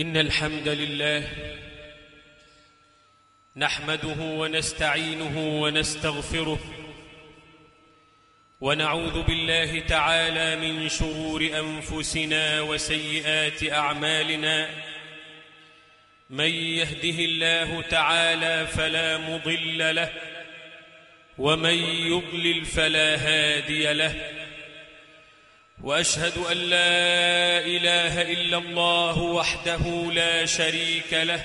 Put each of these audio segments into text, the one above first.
إن الحمد لله نحمده ونستعينه ونستغفره ونعوذ بالله تعالى من شرور أنفسنا وسيئات أعمالنا من يهده الله تعالى فلا مضل له ومن يضلل فلا هادي له وأشهد أن لا إله إلا الله وحده لا شريك له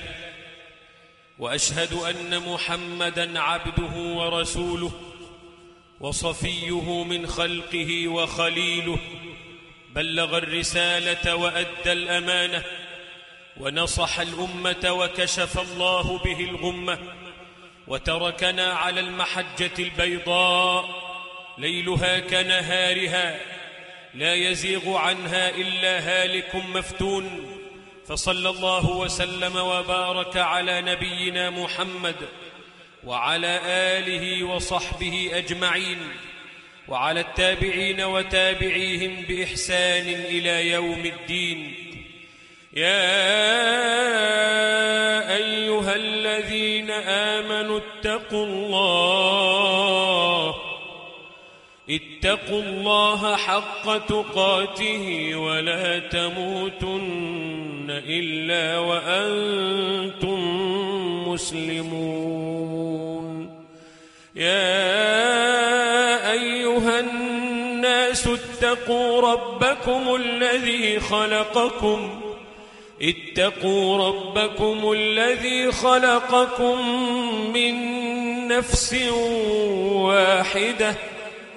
وأشهد أن محمدا عبده ورسوله وصفيه من خلقه وخليله بلغ الرسالة وأدى الأمانة ونصح الأمة وكشف الله به الغمة وتركنا على المحجة البيضاء ليلها كنهارها. لا يزيغ عنها إلا هالك مفتون. فصلى الله وسلم وبارك على نبينا محمد وعلى آله وصحبه أجمعين. وعلى التابعين وتابعيهم بإحسان إلى يوم الدين. يا أيها الذين آمنوا اتقوا الله اتقوا الله حق تقاته ولا تموتن إلا وأنتم مسلمون. يا أيها الناس اتقوا ربكم الذي خلقكم. اتقوا ربكم الذي خلقكم من نفس واحدة.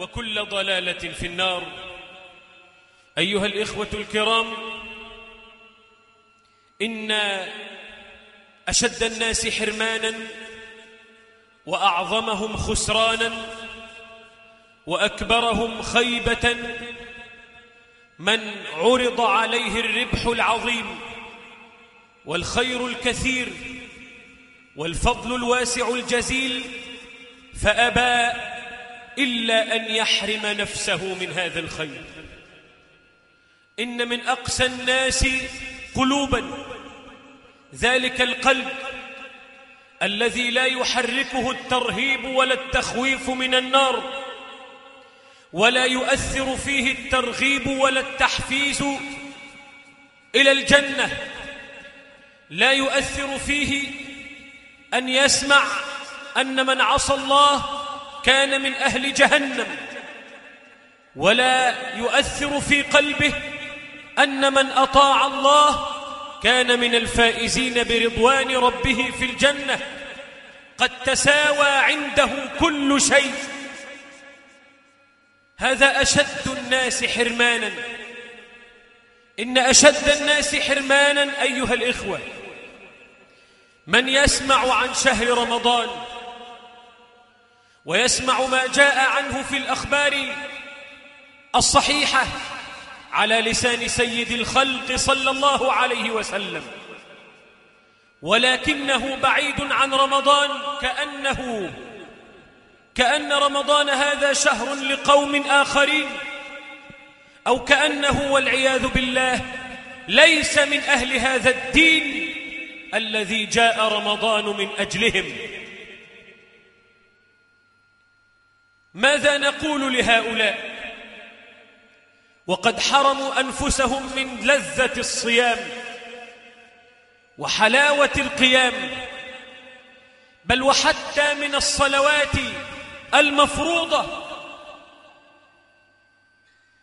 وكل ضلالة في النار. أيها الإخوة الكرام إن أشد الناس حرمانا وأعظمهم خسرانا وأكبرهم خيبة من عرض عليه الربح العظيم والخير الكثير والفضل الواسع الجزيل فأبى إلا أن يحرم نفسه من هذا الخير. إن من أقسى الناس قلوبا ذلك القلب الذي لا يحركه الترهيب ولا التخويف من النار ولا يؤثر فيه الترغيب ولا التحفيز إلى الجنة. لا يؤثر فيه أن يسمع أن من عصى الله كان من أهل جهنم. ولا يؤثر في قلبه أن من أطاع الله كان من الفائزين برضوان ربه في الجنة. قد تساوى عنده كل شيء. هذا أشد الناس حرمانا. إن أشد الناس حرمانا أيها الإخوة من يسمع عن شهر رمضان ويسمع ما جاء عنه في الأخبار الصحيحة على لسان سيد الخلق صلى الله عليه وسلم. ولكنه بعيد عن رمضان كأنه كأن رمضان هذا شهر لقوم آخرين أو كأنه والعياذ بالله ليس من أهل هذا الدين الذي جاء رمضان من أجلهم. ماذا نقول لهؤلاء؟ وقد حرموا أنفسهم من لذة الصيام وحلاوة القيام بل وحتى من الصلوات المفروضة.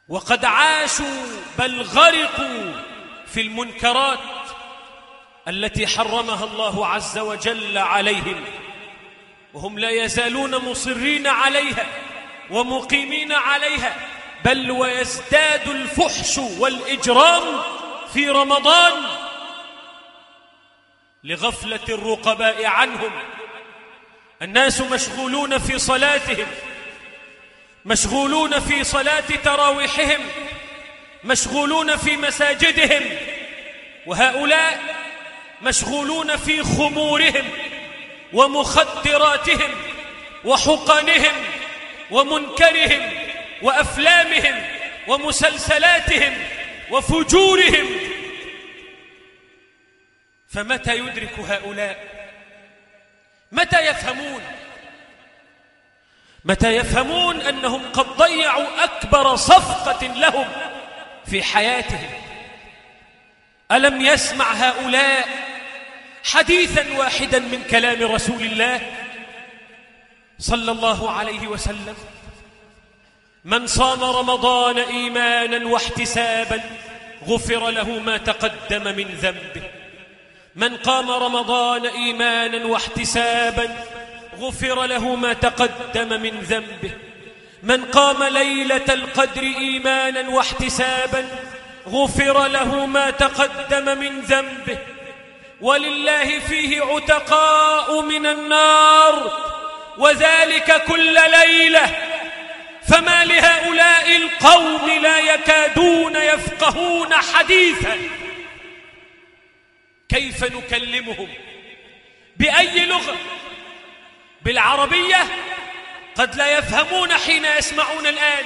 وقد عاشوا بل غرقوا في المنكرات التي حرمها الله عز وجل عليهم. وهم لا يزالون مصرين عليها ومقيمين عليها بل ويزداد الفحش والإجرام في رمضان لغفلة الرقباء عنهم. الناس مشغولون في صلاتهم مشغولون في صلاة تراويحهم مشغولون في مساجدهم وهؤلاء مشغولون في خمورهم. ومخدراتهم وحقنهم ومنكرهم وأفلامهم ومسلسلاتهم وفجورهم. فمتى يدرك هؤلاء؟ متى يفهمون؟ متى يفهمون أنهم قد ضيعوا أكبر صفقة لهم في حياتهم؟ ألم يسمع هؤلاء حديثا واحدا من كلام رسول الله صلى الله عليه وسلم. من صام رمضان إيمانا واحتسابا غفر له ما تقدم من ذنبه. من قام رمضان إيمانا واحتسابا غفر له ما تقدم من ذنبه. من قام ليلة القدر إيمانا واحتسابا غفر له ما تقدم من ذنبه. ولله فيه عتقاء من النار وذلك كل ليلة. فما لهؤلاء القوم لا يكادون يفقهون حديثا. كيف نكلمهم؟ بأي لغة؟ بالعربية؟ قد لا يفهمون حين يسمعون الآن.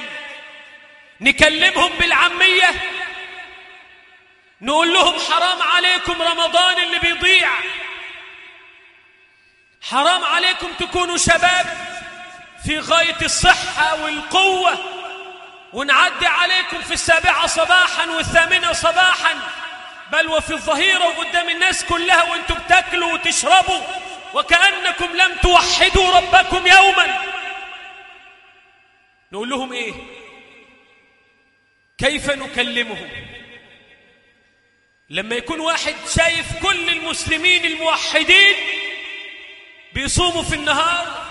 نكلمهم بالعامية؟ نقول لهم حرام عليكم رمضان اللي بيضيع. حرام عليكم تكونوا شباب في غاية الصحة والقوة. ونعدي عليكم في السابعة صباحا والثامنة صباحا. بل وفي الظهيرة وقدام الناس كلها وأنتم بتاكلوا وتشربوا وكأنكم لم توحدوا ربكم يوما. نقول لهم إيه؟ كيف نكلمهم؟ لما يكون واحد شايف كل المسلمين الموحدين بيصوموا في النهار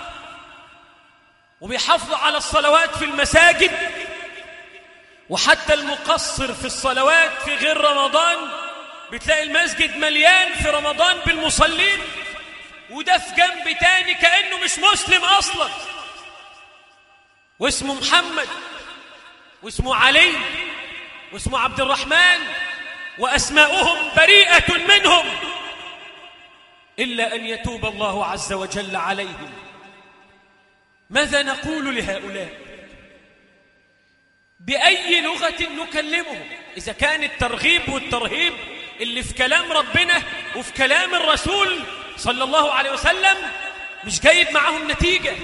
وبيحافظوا على الصلوات في المساجد وحتى المقصر في الصلوات في غير رمضان بتلاقي المسجد مليان في رمضان بالمصلين وده في جنب تاني كأنه مش مسلم أصلا. واسمه محمد واسمه علي واسمه عبد الرحمن وأسماؤهم بريئة منهم إلا أن يتوب الله عز وجل عليهم. ماذا نقول لهؤلاء؟ بأي لغة نكلمهم؟ إذا كان الترغيب والترهيب اللي في كلام ربنا وفي كلام الرسول صلى الله عليه وسلم مش جايب معهم نتيجة.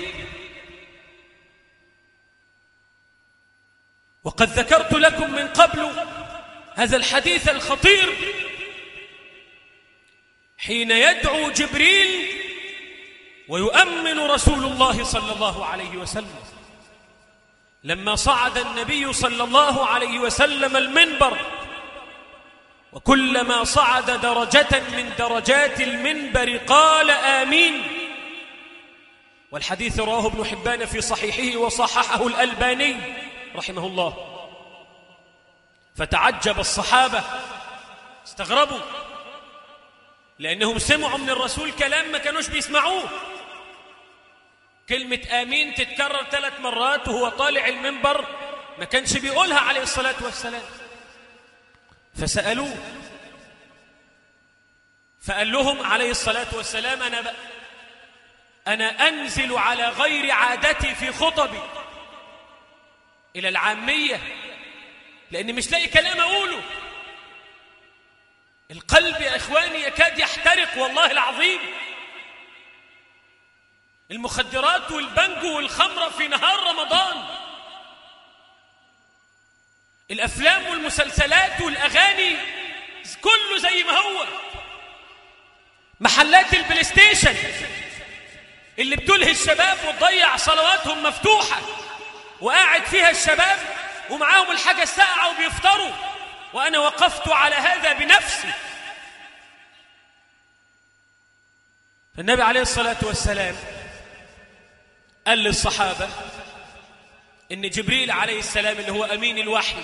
وقد ذكرت لكم من قبل هذا الحديث الخطير. حين يدعو جبريل ويؤمن رسول الله صلى الله عليه وسلم. لما صعد النبي صلى الله عليه وسلم المنبر وكلما صعد درجة من درجات المنبر قال آمين. والحديث رواه ابن حبان في صحيحه وصححه الألباني رحمه الله. فتعجب الصحابة. استغربوا. لأنهم سمعوا من الرسول كلام ما كانوش بيسمعوه. كلمة آمين تتكرر ثلاث مرات وهو طالع المنبر ما كانش بيقولها عليه الصلاة والسلام. فسألوه. فقال لهم عليه الصلاة والسلام أنا بقى أنا أنزل على غير عادتي في خطبي. إلى العامية. لأني مش لاقي كلام أقوله. القلب يا إخواني يكاد يحترق والله العظيم. المخدرات والبنجو والخمرة في نهار رمضان. الأفلام والمسلسلات والأغاني كله زي ما هو. محلات ال PlayStation اللي بتلهي الشباب وتضيع صلواتهم مفتوحة وقاعد فيها الشباب ومعاهم الحاجة الساقعة وبيفطروا. وأنا وقفت على هذا بنفسي. النبي عليه الصلاة والسلام قال للصحابة إن جبريل عليه السلام اللي هو أمين الوحي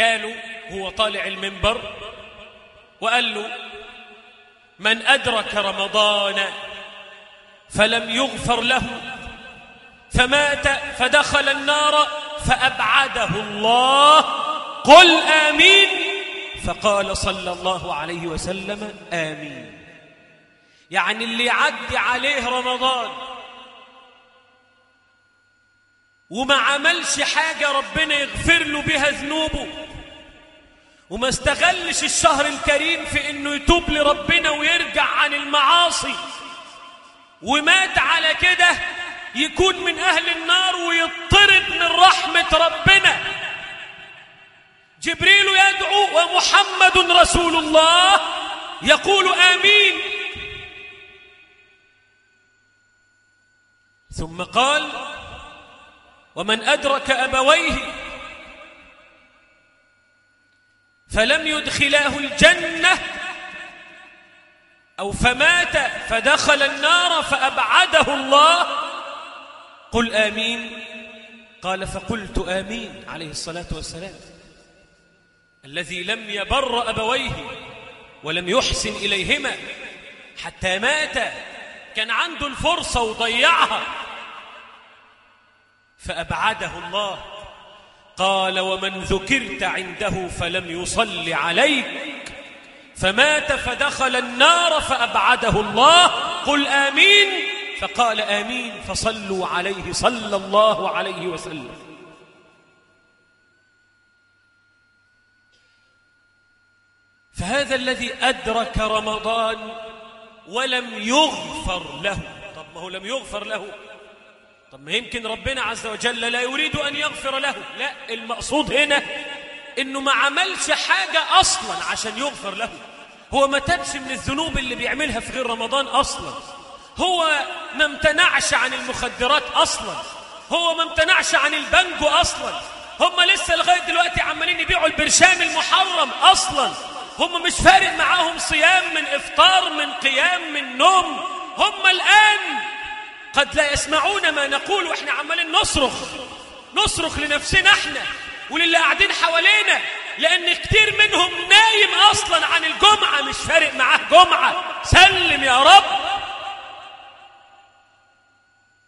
قالوا هو طالع المنبر وقال له من أدرك رمضان فلم يغفر له فمات فدخل النار فأبعده الله. قل آمين. فقال صلى الله عليه وسلم آمين. يعني اللي يعدي عليه رمضان وما عملش حاجة ربنا يغفر له بها ذنوبه وما استغلش الشهر الكريم في إنه يتوب لربنا ويرجع عن المعاصي ومات على كده يكون من أهل النار ويطرد من رحمة ربنا. جبريل يدعو ومحمد رسول الله يقول آمين. ثم قال ومن أدرك أبويه فلم يدخلاه الجنة أو فمات فدخل النار فأبعده الله قل آمين. قال فقلت آمين عليه الصلاة والسلام. الذي لم يبر أبويه ولم يحسن إليهما حتى مات كان عنده الفرصة وضيعها. فأبعده الله. قال ومن ذكرت عنده فلم يصل عليك. فمات فدخل النار فأبعده الله. قل آمين. فقال آمين فصلوا عليه صلى الله عليه وسلم. فهذا الذي أدرك رمضان ولم يغفر له. طب ما هو لم يغفر له. طب ما يمكن ربنا عز وجل لا يريد أن يغفر له. لا المقصود هنا إنه ما عملش حاجة أصلا عشان يغفر له. هو ما تبش من الذنوب اللي بيعملها في غير رمضان أصلا. هو ما امتنعش عن المخدرات أصلا. هو ما امتنعش عن البنجو أصلا. هم لسه لغاية دلوقتي عمالين يبيعوا البرشام المحرم أصلا. هم مش فارق معاهم صيام من إفطار من قيام من نوم. هم الآن قد لا يسمعون ما نقول وإحنا عمالين نصرخ. نصرخ لنفسنا إحنا وللي قاعدين حوالينا لأن كتير منهم نايم أصلا عن الجمعة. مش فارق معاه جمعة. سلم يا رب.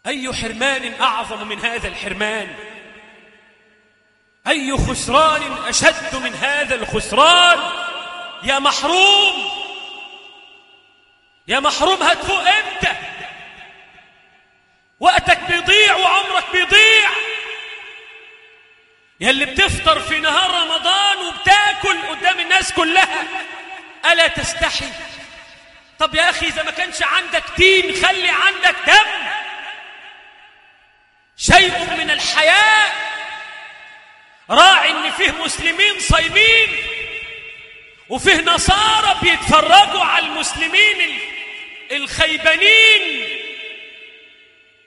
أي حرمان أعظم من هذا الحرمان؟ أي خسران أشد من هذا الخسران؟ يا محروم! يا محروم هتفوق إمتى؟ وقتك بيضيع وعمرك بيضيع. يا اللي بتفطر في نهار رمضان وبتاكل قدام الناس كلها ألا تستحي؟ طب يا أخي إذا ما كانش عندك دين خلي عندك دم. شيء من الحياة. راعي إن فيه مسلمين صايمين وفيه نصارى بيتفرجوا على المسلمين الخيبانين.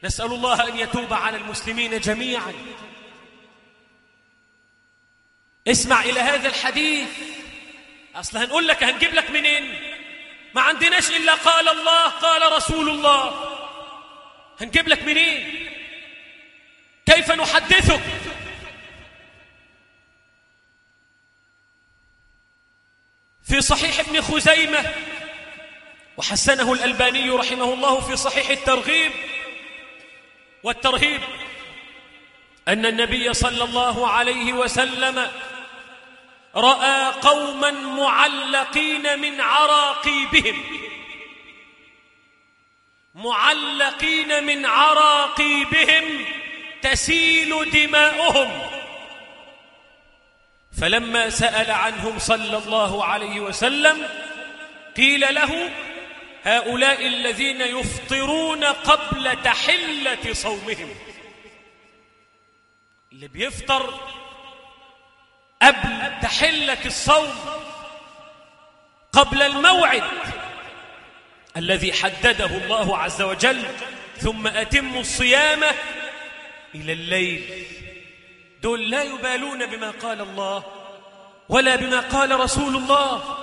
نسأل الله أن يتوب على المسلمين جميعا. اسمع إلى هذا الحديث. أصل هنقول لك هنجيب لك منين؟ ما عندناش إلا قال الله قال رسول الله. هنجيب لك منين؟ كيف نحدثك؟ في صحيح ابن خزيمة وحسنه الألباني رحمه الله في صحيح الترغيب والترهيب أن النبي صلى الله عليه وسلم رأى قوما معلقين من عراقيبهم. معلقين من عراقيبهم تسيل دماؤهم. فلما سأل عنهم صلى الله عليه وسلم قيل له هؤلاء الذين يفطرون قبل تحلة صومهم. اللي بيفطر قبل تحلة الصوم قبل الموعد الذي حدده الله عز وجل ثم أتموا الصيام إلى الليل. دول لا يبالون بما قال الله ولا بما قال رسول الله.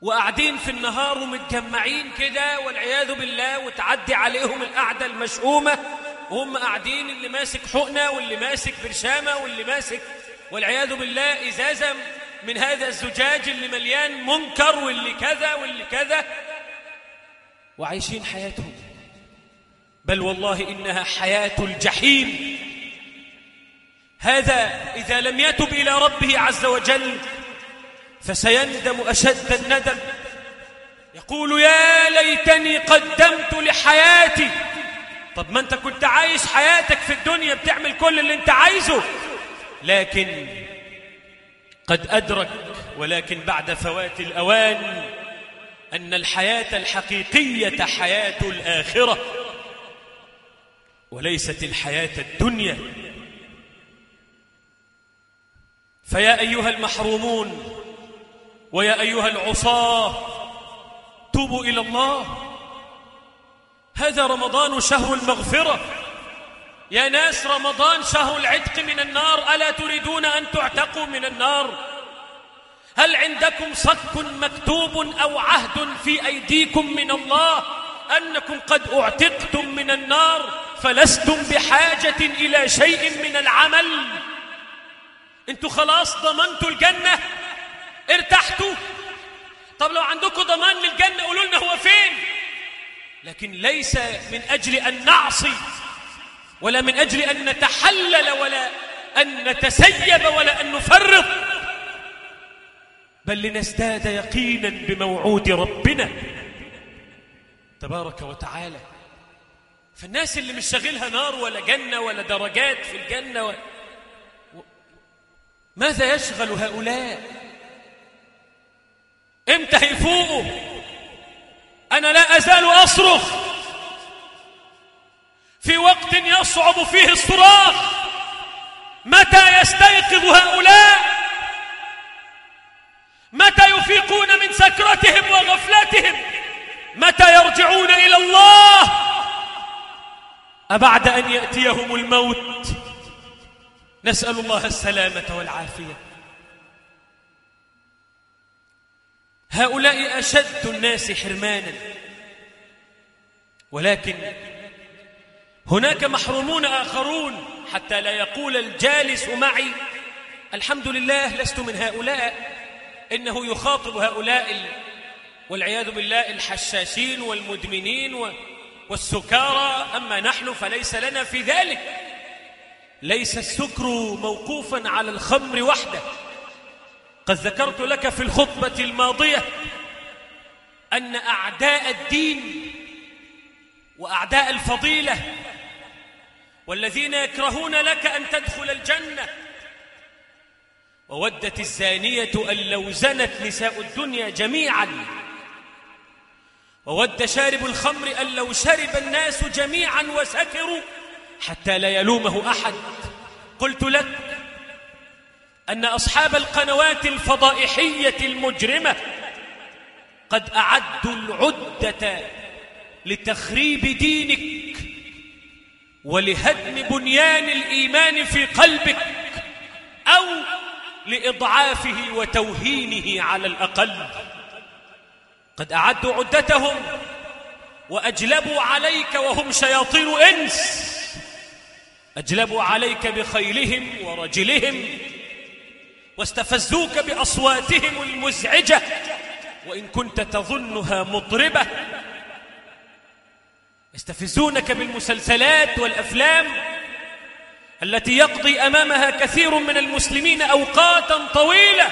وقاعدين في النهار ومتجمعين كده والعياذ بالله وتعدي عليهم القعدة المشؤومة وهم قاعدين اللي ماسك حقنة واللي ماسك برشامة واللي ماسك والعياذ بالله إزازة من هذا الزجاج اللي مليان منكر واللي كذا واللي كذا. وعايشين حياتهم. بل والله إنها حياة الجحيم. هذا إذا لم يتب إلى ربه عز وجل فسيندم أشد الندم. يقول يا ليتني قدمت لحياتي. طب ما أنت كنت عايش حياتك في الدنيا بتعمل كل اللي أنت عايزه. لكن قد أدرك ولكن بعد فوات الأوان أن الحياة الحقيقية حياة الآخرة. وليست الحياة الدنيا. فيا أيها المحرومون ويا أيها العصاة توبوا إلى الله. هذا رمضان شهر المغفرة. يا ناس رمضان شهر العتق من النار. ألا تريدون أن تعتقوا من النار؟ هل عندكم صك مكتوب أو عهد في أيديكم من الله أنكم قد أعتقتم من النار؟ فلستم بحاجة إلى شيء من العمل. أنتوا خلاص ضمنتوا الجنة؟ ارتحتوا؟ طب لو عندكم ضمان للجنة قولوا لنا هو فين؟ لكن ليس من أجل أن نعصي ولا من أجل أن نتحلل ولا أن نتسيب ولا أن نفرط بل لنزداد يقينا بموعود ربنا تبارك وتعالى. فالناس اللي مش شاغلها نار ولا جنة ولا درجات في الجنة و... ماذا يشغل هؤلاء؟ إمتى هيفوقوا أنا لا أزال أصرخ. في وقت يصعب فيه الصراخ. متى يستيقظ هؤلاء؟ متى يفيقون من سكرتهم وغفلتهم؟ متى يرجعون إلى الله؟ أبعد أن يأتيهم الموت؟ نسأل الله السلامة والعافية. هؤلاء أشد الناس حرمانا. ولكن هناك محرومون آخرون حتى لا يقول الجالس معي الحمد لله لست من هؤلاء. إنه يخاطب هؤلاء والعياذ بالله الحشاشين والمدمنين والسكارى أما نحن فليس لنا في ذلك. ليس السكر موقوفا على الخمر وحده. قد ذكرت لك في الخطبة الماضية أن أعداء الدين وأعداء الفضيلة والذين يكرهون لك أن تدخل الجنة وودت الزانية أن لو زنت نساء الدنيا جميعا. وود شارب الخمر أن لو شرب الناس جميعا وسكروا حتى لا يلومه أحد. قلت لك أن أصحاب القنوات الفضائحية المجرمة قد أعدوا العدة لتخريب دينك ولهدم بنيان الإيمان في قلبك أو لإضعافه وتوهينه على الأقل. قد أعدوا عدتهم وأجلبوا عليك وهم شياطين إنس. أجلبوا عليك بخيلهم ورجلهم واستفزوك بأصواتهم المزعجة وإن كنت تظنها مطربة. يستفزونك بالمسلسلات والأفلام التي يقضي أمامها كثير من المسلمين أوقاتا طويلة.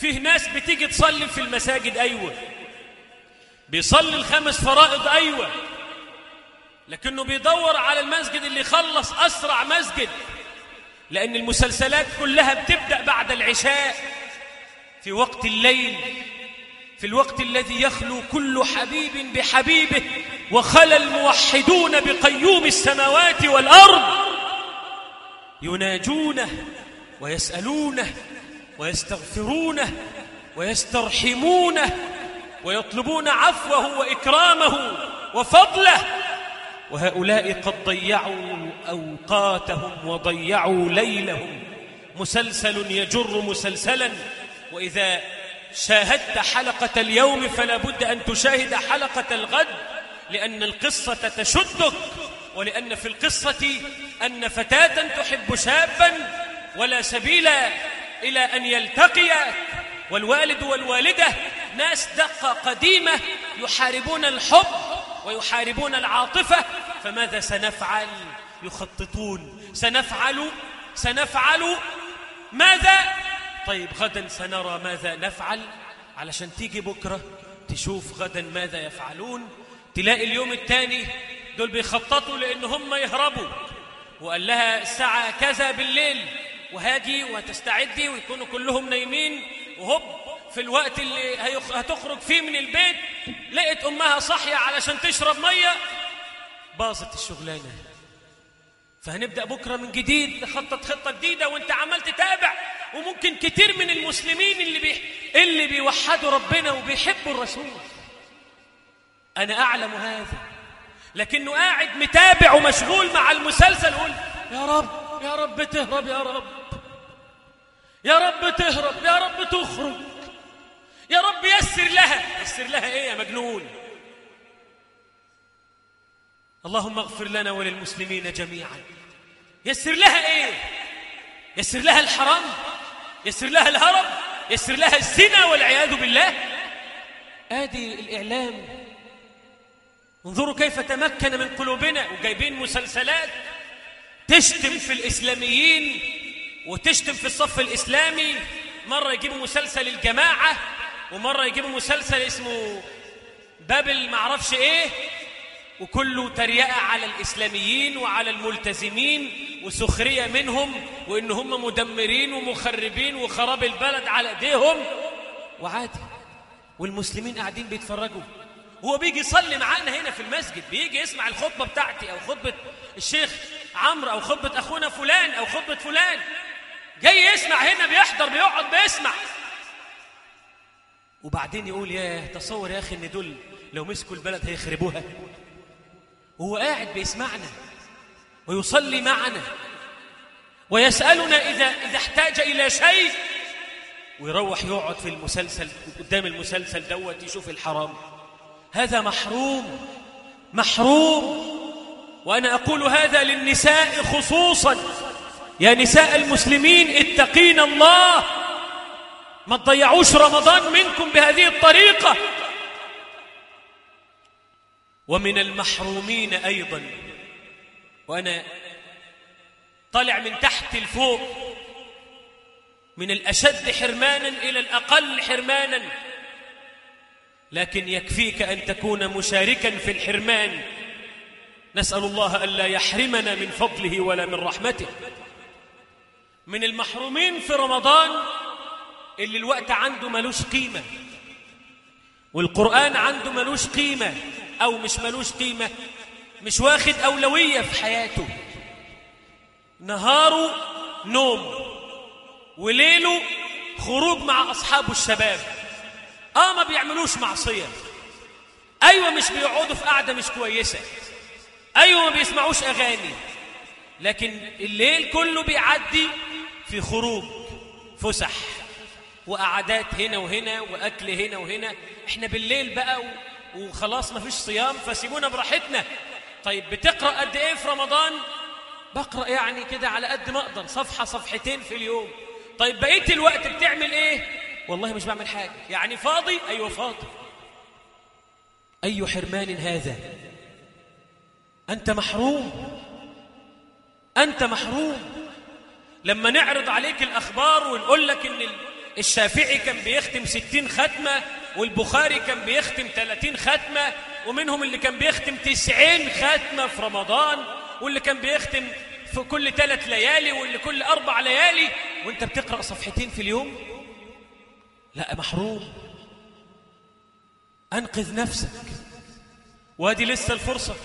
فيه ناس بتيجي تصلي في المساجد أيوة. بيصلي الخمس فرائض أيوة. لكنه بيدور على المسجد اللي يخلص أسرع مسجد لأن المسلسلات كلها بتبدأ بعد العشاء في وقت الليل في الوقت الذي يخلو كل حبيب بحبيبه وخلى الموحدون بقيوم السماوات والأرض يناجونه ويسألونه ويستغفرونه ويسترحمونه ويطلبون عفوه وإكرامه وفضله وهؤلاء قد ضيعوا أوقاتهم وضيعوا ليلهم. مسلسل يجر مسلسلا. وإذا شاهدت حلقة اليوم فلا بد أن تشاهد حلقة الغد لأن القصة تشدك ولأن في القصة أن فتاة تحب شابا ولا سبيل إلى أن يلتقيا والوالد والوالدة ناس دقة قديمة يحاربون الحب ويحاربون العاطفة فماذا سنفعل؟ يخططون. سنفعل؟ سنفعل؟ ماذا؟ طيب غدا سنرى ماذا نفعل؟ علشان تيجي بكرة تشوف غدا ماذا يفعلون. تلاقي اليوم الثاني دول بيخططوا لأن هم يهربوا وقال لها الساعة كذا بالليل. وهاجي وهتستعدي ويكونوا كلهم نايمين. وهوب في الوقت اللي هتخرج فيه من البيت لقت أمها صحية علشان تشرب مية. باظت الشغلانة. فهنبدأ بكرة من جديد نخطط خطة جديدة وانت عمال تتابع وممكن كتير من المسلمين اللي بي... اللي بيوحدوا ربنا وبيحبوا الرسول. أنا أعلم هذا. لكنه قاعد متابع ومشغول مع المسلسل. يقول يا رب يا رب تهرب يا رب. يا رب تهرب يا رب تخرج. يا رب يسر لها. يسر لها إيه يا مجنون؟ اللهم اغفر لنا وللمسلمين جميعا. يسر لها إيه؟ يسر لها الحرام؟ يسر لها الهرب؟ يسر لها الزنا والعياذ بالله؟ آدي الإعلام. انظروا كيف تمكن من قلوبنا. وجايبين مسلسلات تشتم في الإسلاميين. وتشتم في الصف الإسلامي مرة يجيبوا مسلسل الجماعة ومرة يجيبوا مسلسل اسمه بابل معرفش إيه؟ وكله تريقة على الإسلاميين وعلى الملتزمين وسخرية منهم وإن هم مدمرين ومخربين وخراب البلد على إيديهم. وعادي. والمسلمين قاعدين بيتفرجوا. هو بيجي يصلي معانا هنا في المسجد بيجي يسمع الخطبة بتاعتي أو خطبة الشيخ عمرو أو خطبة أخونا فلان أو خطبة فلان. جاي يسمع هنا بيحضر بيقعد بيسمع. وبعدين يقول يا تصور يا أخي إن دول لو مسكوا البلد هيخربوها. هو قاعد بيسمعنا ويصلي معنا ويسألنا إذا, إذا احتاج إلى شيء. ويروح يقعد في المسلسل قدام المسلسل دوت يشوف الحرام. هذا محروم محروم. وأنا أقول هذا للنساء خصوصا. يا نساء المسلمين اتقين الله. ما تضيعوش رمضان منكم بهذه الطريقة. ومن المحرومين أيضا. وأنا طلع من تحت الفوق. من الأشد حرمانا إلى الأقل حرمانا. لكن يكفيك أن تكون مشاركا في الحرمان. نسأل الله ألا يحرمنا من فضله ولا من رحمته. من المحرومين في رمضان اللي الوقت عنده ملوش قيمة. والقرآن عنده ملوش قيمة أو مش ملوش قيمة مش واخد أولوية في حياته. نهاره نوم وليله خروج مع أصحابه الشباب. آه ما بيعملوش معصية. أيوة مش بيقعدوا في قعدة مش كويسة. أيوة ما بيسمعوش أغاني. لكن الليل كله بيعدي في خروج فسح وقعدات هنا وهنا وأكل هنا وهنا. إحنا بالليل بقى وخلاص ما فيش صيام فسيبونا براحتنا. طيب بتقرأ قد إيه في رمضان؟ بقرأ يعني كده على قد ما أقدر صفحة صفحتين في اليوم. طيب بقيت الوقت بتعمل إيه؟ والله مش بعمل حاجة. يعني فاضي؟ أيوه فاضي. أي حرمان هذا؟ أنت محروم. أنت محروم. لما نعرض عليك الأخبار ونقول لك إن الشافعي كان بيختم ستين ختمة والبخاري كان بيختم ثلاثين ختمة ومنهم اللي كان بيختم تسعين ختمة في رمضان واللي كان بيختم في في كل ثلاث ليالي واللي كل أربع ليالي وانت بتقرأ صفحتين في اليوم؟ لا محروم. أنقذ نفسك. وادي لسه الفرصة.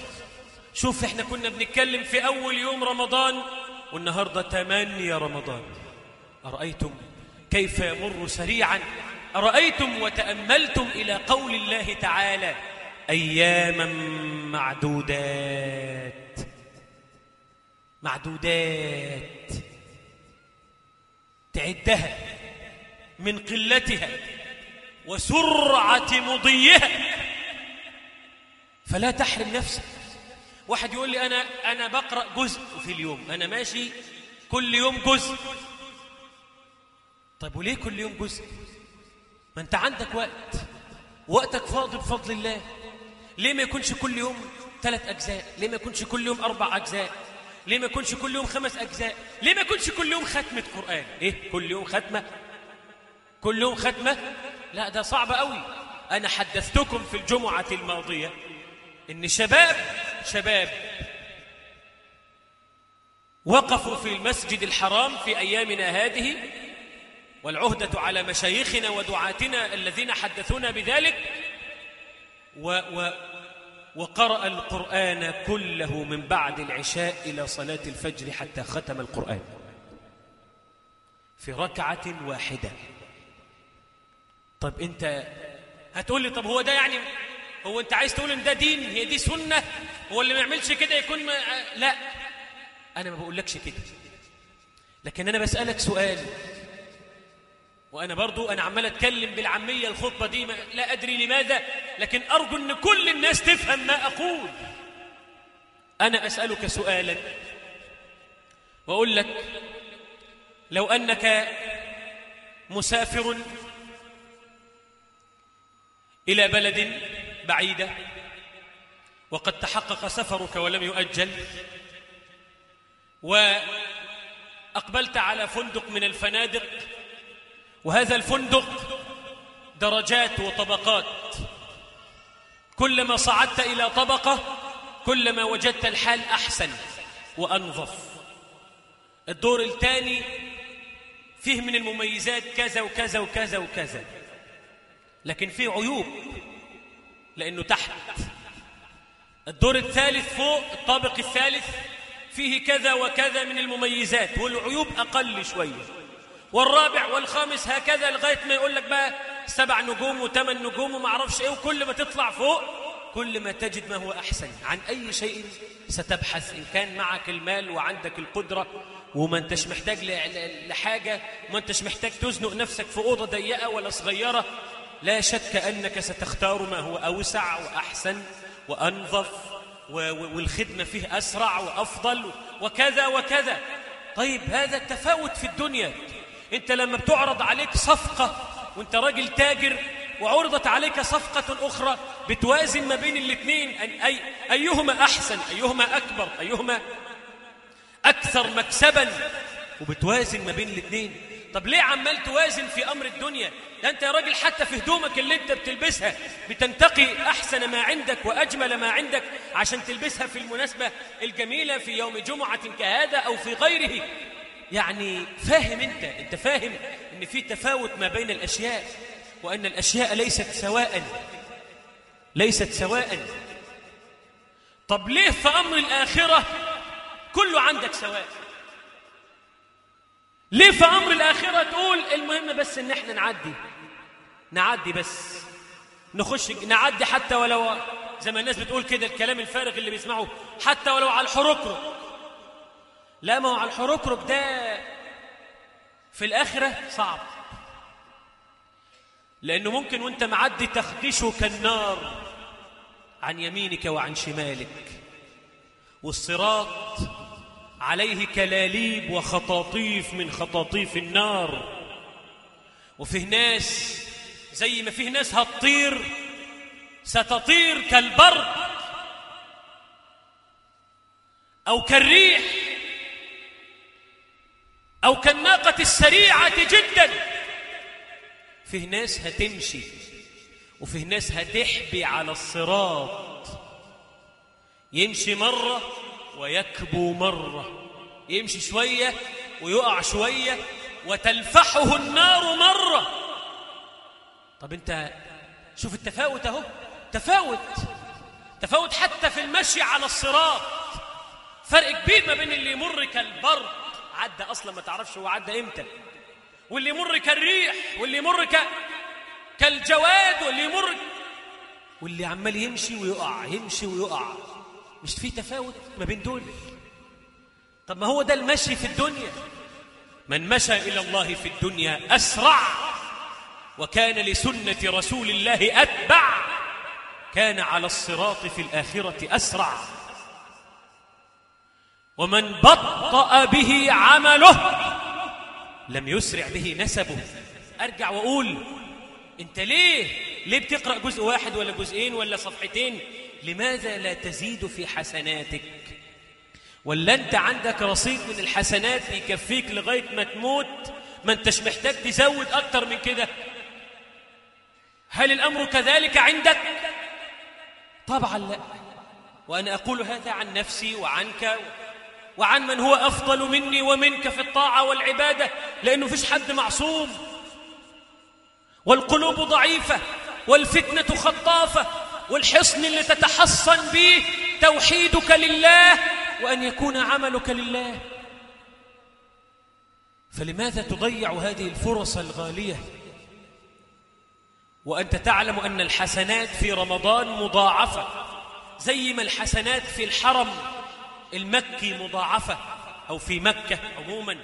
شوف إحنا كنا بنتكلم في أول يوم رمضان والنهاردة تمانية رمضان. أرأيتم كيف يمر سريعا؟ أرأيتم وتأملتم إلى قول الله تعالى أياما معدودات. معدودات. تعدها من قلتها وسرعة مضيها. فلا تحرم نفسك. واحد يقول لي أنا, أنا بقرأ جزء في اليوم. أنا ماشي كل يوم جزء. طيب وليه كل يوم جزء؟ ما أنت عندك وقت. وقتك فاضي بفضل الله. ليه ما يكونش كل يوم ثلاث أجزاء؟ ليه ما يكونش كل يوم أربع أجزاء؟ ليه ما يكونش كل يوم خمس أجزاء؟ ليه ما يكونش كل يوم ختمة قرآن؟ إيه؟ كل يوم ختمة. كل يوم ختمة؟ لا ده صعب قوي أنا حدثتكم في الجمعة الماضية إن شباب شباب وقفوا في المسجد الحرام في أيامنا هذه والعهدة على مشايخنا ودعاتنا الذين حدثونا بذلك و و وقرأ القرآن كله من بعد العشاء إلى صلاة الفجر حتى ختم القرآن. في ركعة واحدة. طب أنت هتقول لي طب هو ده يعني هو أنت عايز تقول إن ده دين؟ هي دي سنة؟ هو اللي ما يعملش كده يكون ما لا. أنا ما بقولكش كده. لكن أنا بسألك سؤال. وأنا برضو أنا عمال أتكلم بالعامية الخطبة دي لا أدري لماذا لكن أرجو أن كل الناس تفهم ما أقول. أنا أسألك سؤالا. وأقول لك لو أنك مسافر إلى بلد بعيدة. وقد تحقق سفرك ولم يؤجل. وأقبلت على فندق من الفنادق. وهذا الفندق درجات وطبقات. كلما صعدت إلى طبقة كلما وجدت الحال أحسن وأنظف. الدور الثاني فيه من المميزات كذا وكذا وكذا وكذا. لكن فيه عيوب. لأنه تحت. الدور الثالث فوق الطابق الثالث فيه كذا وكذا من المميزات والعيوب أقل شوية. والرابع والخامس هكذا لغاية ما يقول لك بقى سبع نجوم وثمان نجوم وما أعرفش إيه وكل ما تطلع فوق كل ما تجد ما هو أحسن. عن أي شيء ستبحث إن كان معك المال وعندك القدرة وما أنتش محتاج لحاجة وما أنتش محتاج تزنق نفسك في أوضة ضيقة ولا صغيرة لا شك أنك ستختار ما هو أوسع وأحسن وأنظف والخدمة فيه أسرع وأفضل وكذا وكذا. طيب هذا التفاوت في الدنيا. أنت لما بتعرض عليك صفقة وأنت راجل تاجر وعرضت عليك صفقة أخرى بتوازن ما بين الاثنين أي أيهما أحسن أيهما أكبر أيهما أكثر مكسبا وبتوازن ما بين الاثنين طب ليه عمال توازن في أمر الدنيا؟ ده أنت يا راجل حتى في هدومك اللي أنت بتلبسها بتنتقي أحسن ما عندك وأجمل ما عندك عشان تلبسها في المناسبة الجميلة في يوم جمعة كهذا أو في غيره. يعني فاهم أنت أنت فاهم أن في تفاوت ما بين الأشياء وأن الأشياء ليست سواء ليست سواء. طب ليه في أمر الآخرة كله عندك سواء؟ ليه في أمر الآخرة تقول المهم بس إن إحنا نعدي؟ نعدي بس. نخش نعدي حتى ولو زي ما الناس بتقول كده الكلام الفارغ اللي بيسمعوه. حتى ولو على الحركرك لا ما هو على الحركرك ده في الآخرة صعب. لأنه ممكن وأنت معدي تخدشك النار عن يمينك وعن شمالك. والصراط عليه كلاليب وخطاطيف من خطاطيف النار. وفيه ناس زي ما فيه ناس هتطير ستطير كالبرق أو كالريح أو كالناقة السريعة جدا. فيه ناس هتمشي وفيه ناس هتحبي على الصراط. يمشي مرة ويكبو مرة يمشي شوية ويقع شوية وتلفحه النار مرة. طب انت شوف التفاوت اهو. تفاوت. تفاوت حتى في المشي على الصراط. فرق كبير ما بين اللي يمر كالبرق. عدى أصلا ما تعرفش هو عدى إمتى. واللي يمر كالريح واللي يمر ك... كالجواد واللي يمر واللي عمال يمشي ويقع يمشي ويقع. مش في تفاوت ما بين دول؟ طب ما هو ده المشي في الدنيا. من مشى إلى الله في الدنيا أسرع. وكان لسنة رسول الله أتبع. كان على الصراط في الآخرة أسرع. ومن بطأ به عمله لم يسرع به نسبه. أرجع وأقول أنت ليه؟ ليه بتقرأ جزء واحد ولا جزئين ولا صفحتين؟ لماذا لا تزيد في حسناتك؟ ولا أنت عندك رصيد من الحسنات يكفيك لغاية ما تموت؟ ما أنتش محتاج تزود أكتر من كده؟ هل الأمر كذلك عندك؟ طبعا لا. وأنا أقول هذا عن نفسي وعنك وعن من هو أفضل مني ومنك في الطاعة والعبادة لأنه فيش حد معصوم. والقلوب ضعيفة والفتنة خطافة والحصن اللي تتحصن به توحيدك لله وأن يكون عملك لله. فلماذا تضيع هذه الفرص الغالية؟ وأنت تعلم أن الحسنات في رمضان مضاعفة زي ما الحسنات في الحرم المكي مضاعفة أو في مكة عموما.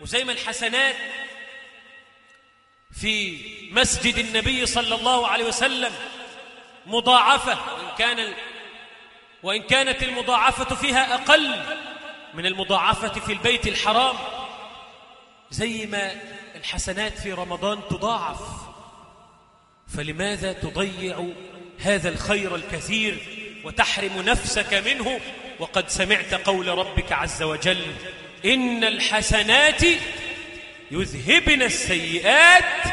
وزي ما الحسنات في مسجد النبي صلى الله عليه وسلم مضاعفة. وإن, كان وإن كانت المضاعفة فيها أقل من المضاعفة في البيت الحرام زي ما الحسنات في رمضان تضاعف. فلماذا تضيع هذا الخير الكثير وتحرم نفسك منه؟ وقد سمعت قول ربك عز وجل إن الحسنات يذهبن السيئات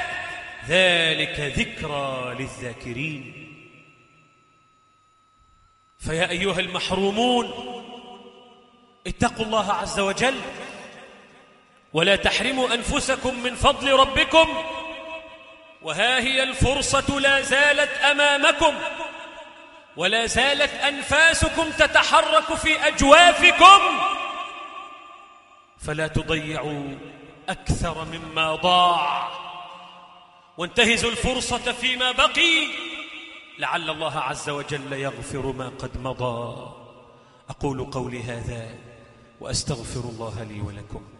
ذلك ذكرى للذاكرين. فيا أيها المحرومون اتقوا الله عز وجل ولا تحرموا أنفسكم من فضل ربكم وها هي الفرصة لا زالت أمامكم ولا زالت أنفاسكم تتحرك في أجوافكم. فلا تضيعوا أكثر مما ضاع. وانتهزوا الفرصة فيما بقي. لعل الله عز وجل يغفر ما قد مضى. أقول قولي هذا وأستغفر الله لي ولكم.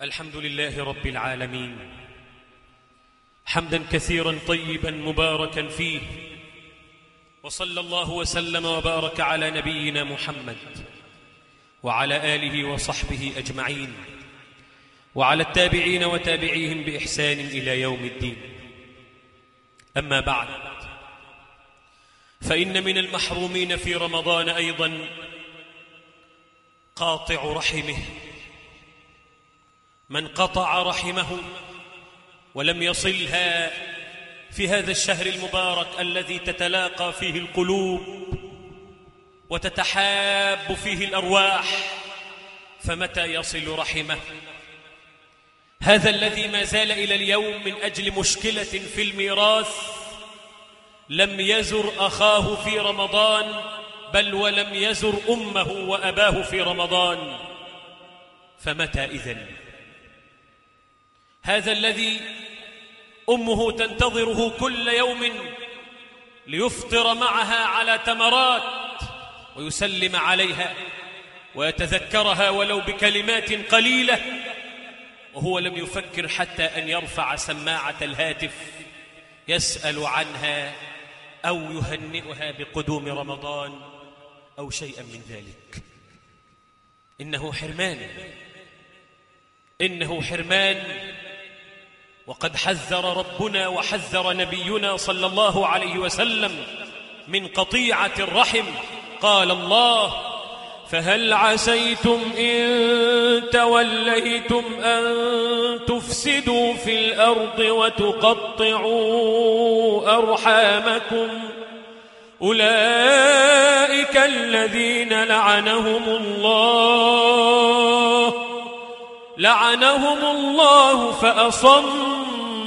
الحمد لله رب العالمين. حمدا كثيرا طيبا مباركا فيه. وصلى الله وسلم وبارك على نبينا محمد وعلى آله وصحبه أجمعين. وعلى التابعين وتابعيهم بإحسان إلى يوم الدين. أما بعد فإن من المحرومين في رمضان أيضا قاطع رحمه. من قطع رحمه ولم يصلها في هذا الشهر المبارك الذي تتلاقى فيه القلوب وتتحاب فيه الأرواح فمتى يصل رحمه؟ هذا الذي ما زال إلى اليوم من أجل مشكلة في الميراث لم يزر أخاه في رمضان بل ولم يزر أمه وأباه في رمضان فمتى إذن؟ هذا الذي أمه تنتظره كل يوم ليفطر معها على تمرات ويسلم عليها ويتذكرها ولو بكلمات قليلة وهو لم يفكر حتى أن يرفع سماعة الهاتف يسأل عنها أو يهنئها بقدوم رمضان أو شيئا من ذلك. إنه حرمان. إنه حرمان وقد حذر ربنا وحذر نبينا صلى الله عليه وسلم من قطيعة الرحم. قال الله فهل عسيتم إن توليتم أن تفسدوا في الأرض وتقطعوا أرحامكم؟ أولئك الذين لعنهم الله لعنهم الله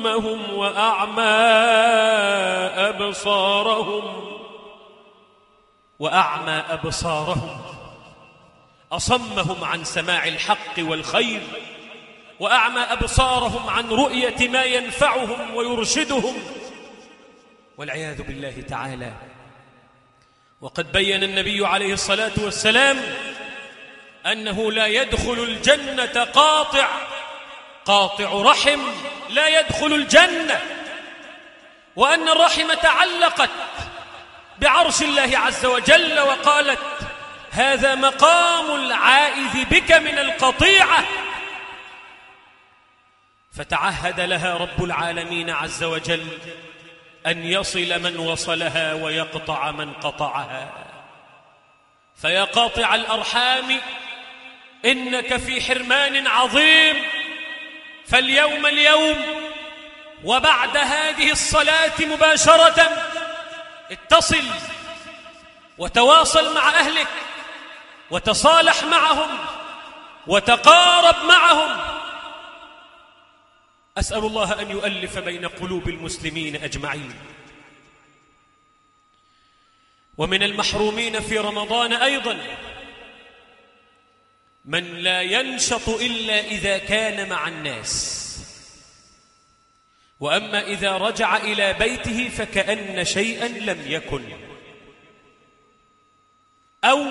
فأصمهم وأعمى أبصارهم وأعمى أبصارهم. أصمهم عن سماع الحق والخير وأعمى أبصارهم عن رؤية ما ينفعهم ويرشدهم. والعياذ بالله تعالى. وقد بين النبي عليه الصلاة والسلام أنه لا يدخل الجنة قاطع. قاطع رحم لا يدخل الجنة وأن الرحم تعلقت بعرش الله عز وجل وقالت هذا مقام العائذ بك من القطيعة. فتعهد لها رب العالمين عز وجل أن يصل من وصلها ويقطع من قطعها. فيا قاطع الأرحام إنك في حرمان عظيم. فاليوم اليوم وبعد هذه الصلاة مباشرة اتصل وتواصل مع أهلك وتصالح معهم وتقارب معهم. أسأل الله أن يؤلف بين قلوب المسلمين أجمعين. ومن المحرومين في رمضان أيضا من لا ينشط إلا إذا كان مع الناس. وأما إذا رجع إلى بيته فكأن شيئا لم يكن. أو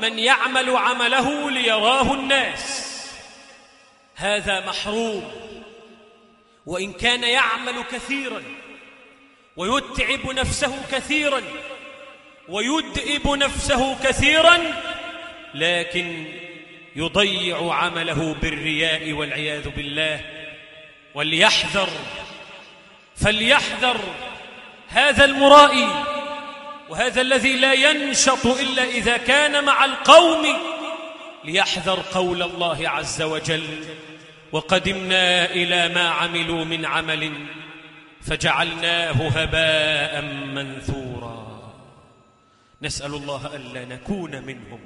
من يعمل عمله ليراه الناس. هذا محروم. وإن كان يعمل كثيرا ويتعب نفسه كثيرا ويدئب نفسه كثيرا لكن يضيع عمله بالرياء والعياذ بالله. وليحذر فليحذر هذا المرائي وهذا الذي لا ينشط إلا إذا كان مع القوم ليحذر قول الله عز وجل وقدمنا إلى ما عملوا من عمل فجعلناه هباء منثورا. نسأل الله ألا نكون منهم.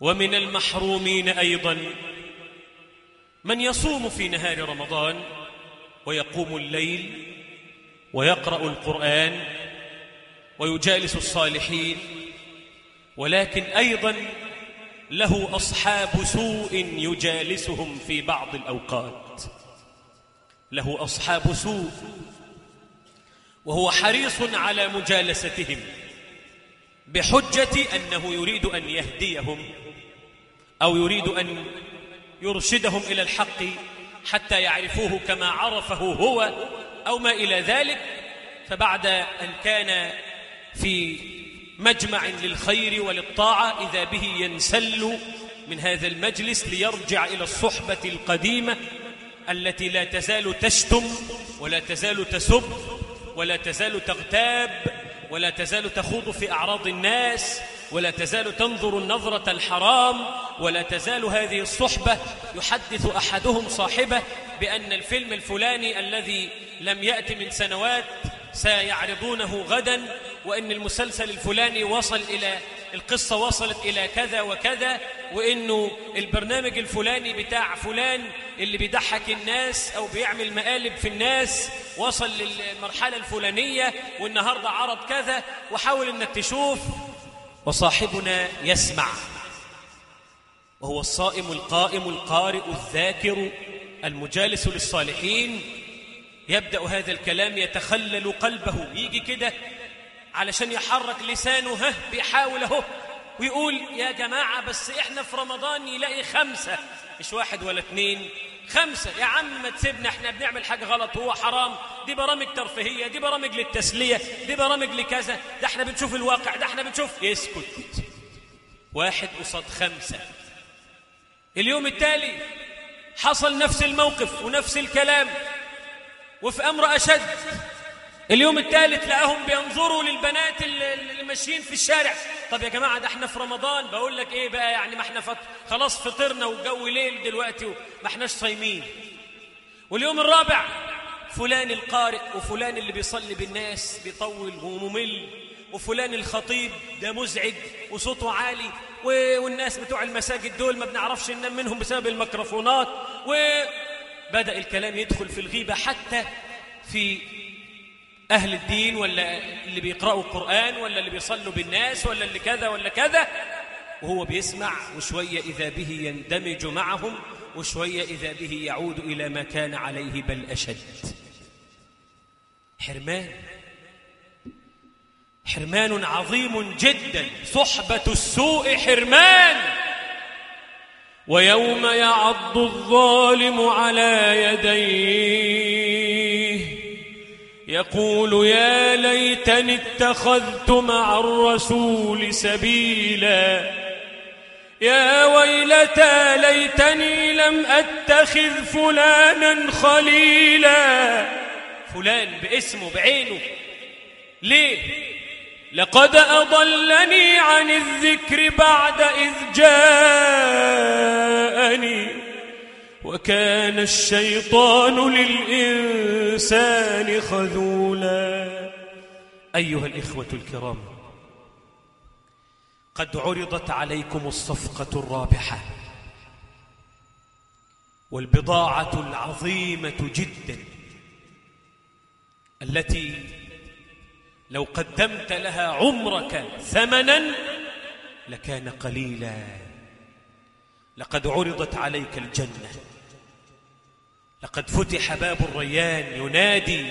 ومن المحرومين أيضا. من يصوم في نهار رمضان ويقوم الليل ويقرأ القرآن ويجالس الصالحين ولكن أيضا له أصحاب سوء يجالسهم في بعض الأوقات. له أصحاب سوء وهو حريص على مجالستهم بحجة أنه يريد أن يهديهم. أو يريد أن يرشدهم إلى الحق حتى يعرفوه كما عرفه هو أو ما إلى ذلك فبعد أن كان في مجمع للخير وللطاعة إذا به ينسل من هذا المجلس ليرجع إلى الصحبة القديمة التي لا تزال تشتم ولا تزال تسب ولا تزال تغتاب ولا تزال تخوض في أعراض الناس ولا تزال تنظر النظرة الحرام ولا تزال هذه الصحبة يحدث أحدهم صاحبه بأن الفيلم الفلاني الذي لم يأتي من سنوات سيعرضونه غدا وإن المسلسل الفلاني وصل إلى القصة وصلت إلى كذا وكذا وإنه البرنامج الفلاني بتاع فلان اللي بيضحك الناس أو بيعمل مقالب في الناس وصل للمرحلة الفلانية والنهاردة عرض كذا وحاول إنك تشوف وصاحبنا يسمع. وهو الصائم القائم القارئ الذاكر المجالس للصالحين. يبدأ هذا الكلام يتخلل قلبه. يجي كده علشان يحرك لسانه. ها بيحاول اهو. ويقول يا جماعة بس إحنا في رمضان يلاقي خمسة. مش واحد ولا اتنين. خمسة. يا عم ما تسيبنا إحنا بنعمل حاجة غلط. وهو حرام. دي برامج ترفيهية دي برامج للتسلية دي برامج لكذا. ده إحنا بنشوف الواقع ده إحنا بنشوف يسكت. واحد قصاد خمسة. اليوم التالي حصل نفس الموقف ونفس الكلام. وفي أمر أشد اليوم الثالث لقاهم بينظروا للبنات اللي ماشيين في الشارع. طب يا جماعة ده إحنا في رمضان بقول لك إيه بقى يعني؟ ما إحنا فط... خلاص فطرنا والجو ليل دلوقتي وما احناش صايمين. واليوم الرابع فلان القارئ وفلان اللي بيصلي بالناس بيطول وممل وفلان الخطيب ده مزعج وصوته عالي والناس بتوع المساجد دول ما بنعرفش ننام منهم بسبب الميكروفونات وبدأ الكلام يدخل في الغيبة حتى في أهل الدين ولا اللي بيقرأوا القرآن ولا اللي بيصلوا بالناس ولا اللي كذا ولا كذا؟ وهو بيسمع وشوية إذا به يندمج معهم وشوية إذا به يعود إلى ما كان عليه بل أشد. حرمان. حرمان عظيم جدا. صحبة السوء حرمان. ويوم يعض الظالم على يديه. يقول يا ليتني اتخذت مع الرسول سبيلا. يا ويلتى ليتني لم أتخذ فلانا خليلا. فلان باسمه بعينه. ليه؟ لقد أضلني عن الذكر بعد إذ جاءني. وكان الشيطان للإنسان خذولا. أيها الإخوة الكرام قد عرضت عليكم الصفقة الرابحة والبضاعة العظيمة جدا التي لو قدمت لها عمرك ثمنا لكان قليلا. لقد عرضت عليك الجنة. لقد فتح باب الريان ينادي.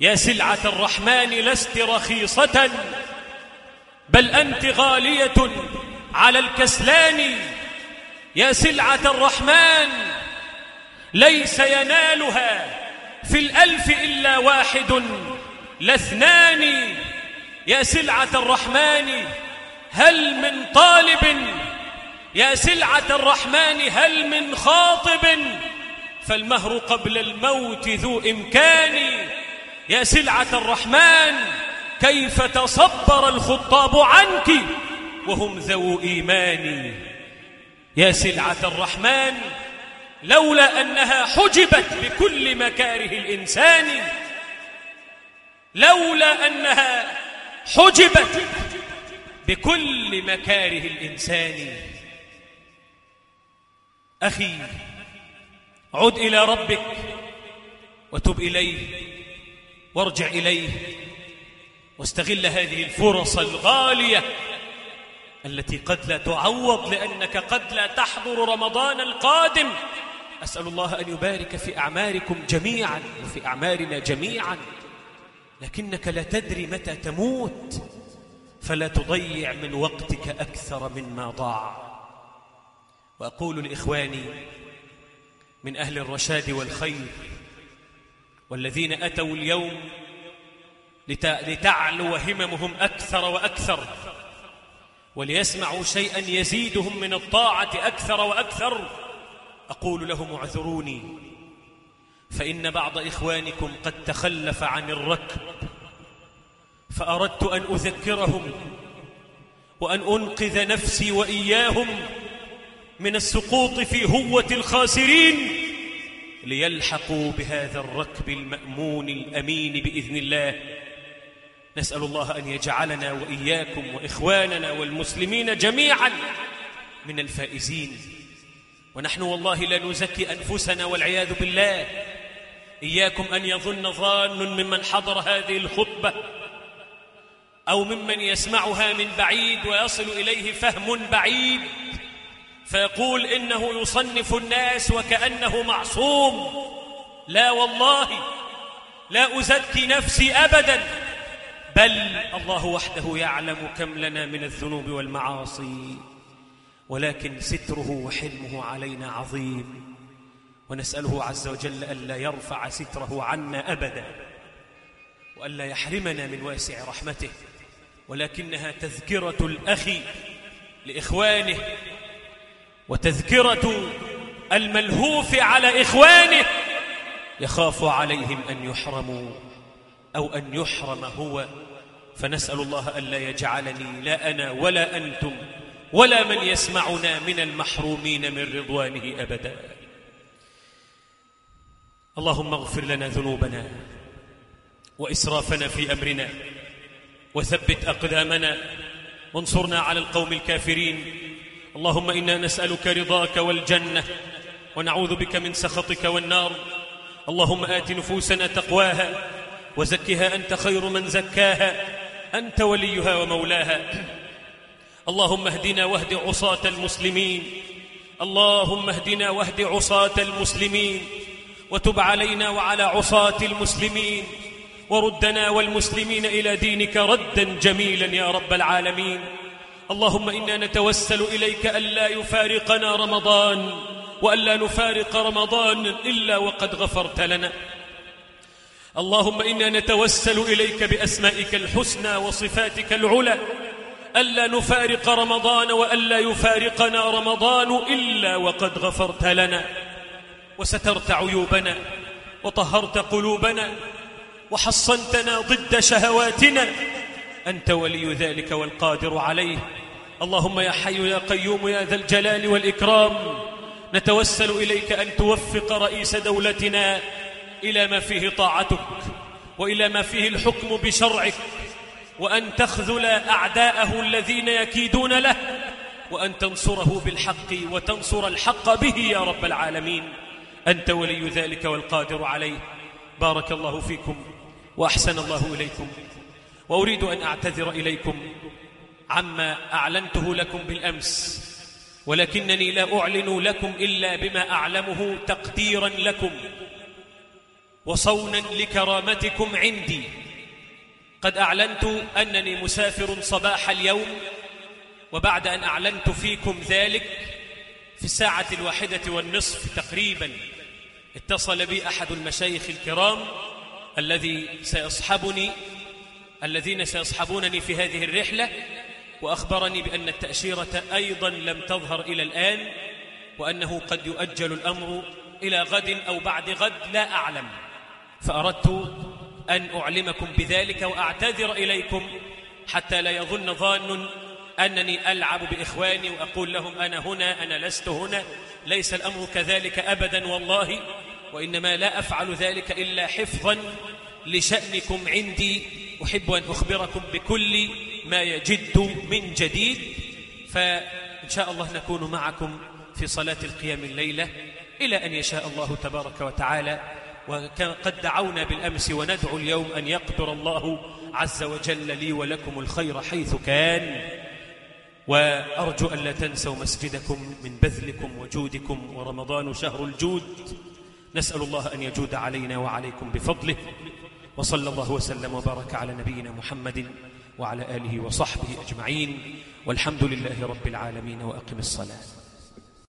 يا سلعة الرحمن لست رخيصة بل أنت غالية على الكسلان. يا سلعة الرحمن ليس ينالها في الألف إلا واحد لاثنان. يا سلعة الرحمن هل من طالب؟ يا سلعة الرحمن هل من خاطب؟ فالمهر قبل الموت ذو إمكان. يا سلعة الرحمن كيف تصبر الخطاب عنك وهم ذو إيمان؟ يا سلعة الرحمن لولا أنها حجبت بكل مكاره الإنسان لولا أنها حجبت بكل مكاره الإنسان. أخي عد إلى ربك وتب إليه وارجع إليه واستغل هذه الفرص الغالية التي قد لا تعوض لأنك قد لا تحضر رمضان القادم. أسأل الله أن يبارك في أعماركم جميعا وفي أعمارنا جميعا لكنك لا تدري متى تموت فلا تضيع من وقتك أكثر مما ضاع. وأقول لإخواني من أهل الرشاد والخير والذين أتوا اليوم لتعلو هممهم أكثر وأكثر وليسمعوا شيئا يزيدهم من الطاعة أكثر وأكثر. أقول لهم اعذروني فإن بعض إخوانكم قد تخلف عن الركب فأردت أن أذكرهم وأن أنقذ نفسي وإياهم. من السقوط في هوة الخاسرين ليلحقوا بهذا الركب المأمون الأمين بإذن الله. نسأل الله أن يجعلنا وإياكم وإخواننا والمسلمين جميعا من الفائزين. ونحن والله لا نزكي أنفسنا والعياذ بالله. إياكم أن يظن ظان ممن حضر هذه الخطبة أو ممن يسمعها من بعيد ويصل إليه فهم بعيد. فيقول إنه يصنف الناس وكأنه معصوم. لا والله لا أزكي نفسي أبدا. بل الله وحده يعلم كم لنا من الذنوب والمعاصي ولكن ستره وحلمه علينا عظيم. ونسأله عز وجل ألا يرفع ستره عنا أبدا وألا يحرمنا من واسع رحمته. ولكنها تذكرة الأخ لإخوانه وتذكرة الملهوف على إخوانه يخاف عليهم أن يحرموا أو أن يحرم هو. فنسأل الله ألا يجعلني لا أنا ولا أنتم ولا من يسمعنا من المحرومين من رضوانه أبدا. اللهم اغفر لنا ذنوبنا وإسرافنا في أمرنا وثبت أقدامنا. وانصرنا على القوم الكافرين اللهم إنا نسألك رضاك والجنة ونعوذ بك من سخطك والنار. اللهم آت نفوسنا تقواها وزكها أنت خير من زكاها أنت وليها ومولاها. اللهم اهدنا واهد عصاة المسلمين اللهم اهدنا واهد عصاة المسلمين وتب علينا وعلى عصاة المسلمين وردنا والمسلمين إلى دينك ردا جميلا يا رب العالمين. اللهم إنا نتوسل إليك ألا يفارقنا رمضان وألا نفارق رمضان إلا وقد غفرت لنا. اللهم إنا نتوسل إليك بأسمائك الحسنى وصفاتك العلى. ألا نفارق رمضان وألا يفارقنا رمضان إلا وقد غفرت لنا. وسترت عيوبنا وطهرت قلوبنا وحصنتنا ضد شهواتنا أنت ولي ذلك والقادر عليه. اللهم يا حي يا قيوم يا ذا الجلال والإكرام نتوسل إليك أن توفق رئيس دولتنا إلى ما فيه طاعتك وإلى ما فيه الحكم بشرعك وأن تخذل أعداءه الذين يكيدون له وأن تنصره بالحق وتنصر الحق به يا رب العالمين. أنت ولي ذلك والقادر عليه. بارك الله فيكم وأحسن الله إليكم. وأريد أن أعتذر إليكم عما أعلنته لكم بالأمس ولكنني لا أعلن لكم إلا بما أعلمه تقديرا لكم وصونا لكرامتكم عندي. قد أعلنت أنني مسافر صباح اليوم وبعد أن أعلنت فيكم ذلك في الساعة الواحدة والنصف تقريبا اتصل بي أحد المشايخ الكرام الذي سيصحبني الذين سيصحبونني في هذه الرحلة وأخبرني بأن التأشيرة أيضا لم تظهر إلى الآن وأنه قد يؤجل الأمر إلى غد أو بعد غد لا أعلم. فأردت أن أعلمكم بذلك وأعتذر إليكم حتى لا يظن ظان أنني ألعب بإخواني وأقول لهم أنا هنا أنا لست هنا ليس الأمر كذلك أبدا والله وإنما لا أفعل ذلك إلا حفظا لشأنكم عندي أحب أن أخبركم بكل ما يجد من جديد فإن شاء الله نكون معكم في صلاة القيام الليلة إلى أن يشاء الله تبارك وتعالى. وقد دعونا بالأمس وندعو اليوم أن يقدر الله عز وجل لي ولكم الخير حيث كان. وأرجو أن لا تنسوا مسجدكم من بذلكم وجودكم ورمضان شهر الجود. نسأل الله أن يجود علينا وعليكم بفضله. وصلى الله وسلم وبارك على نبينا محمد وعلى آله وصحبه أجمعين والحمد لله رب العالمين وأقم الصلاة.